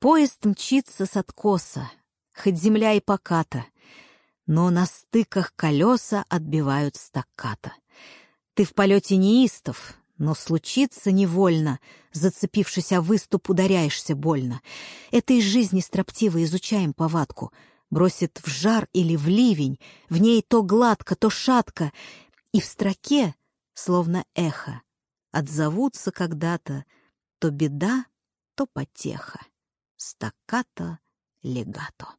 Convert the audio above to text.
Поезд мчится с откоса, хоть земля и поката, но на стыках колеса отбивают стакката. Ты в полете неистов, но случится невольно, зацепившись о выступ, ударяешься больно. Этой жизни строптиво изучаем повадку. Бросит в жар или в ливень, в ней то гладко, то шатко, и в строке, словно эхо, отзовутся когда-то то беда, то потеха. Стаккато легато.